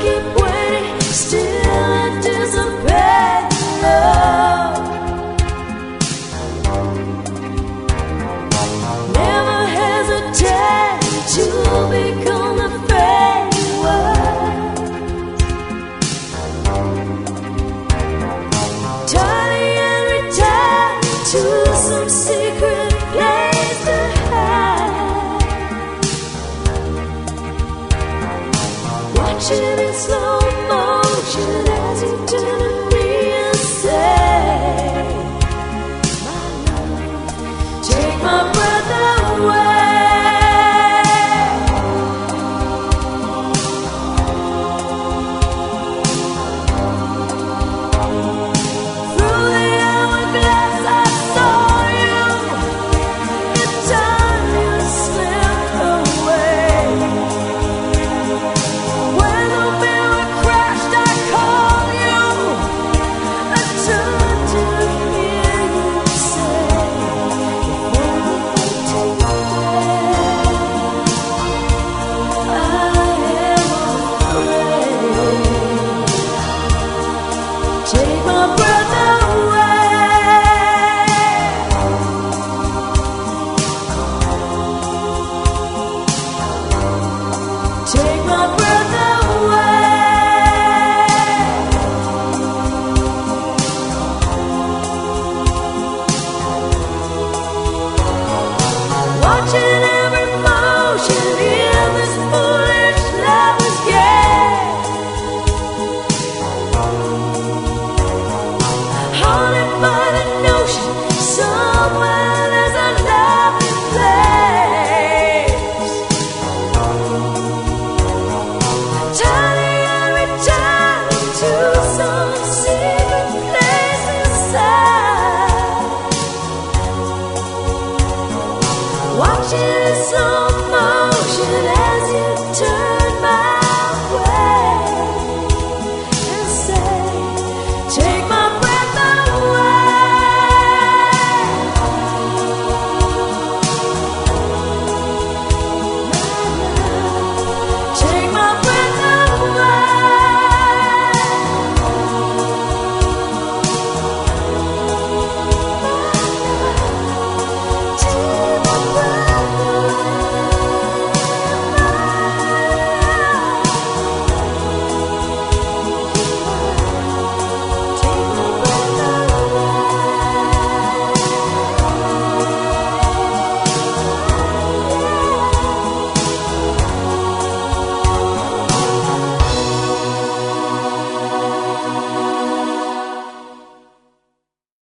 keep waiting. watching the snow.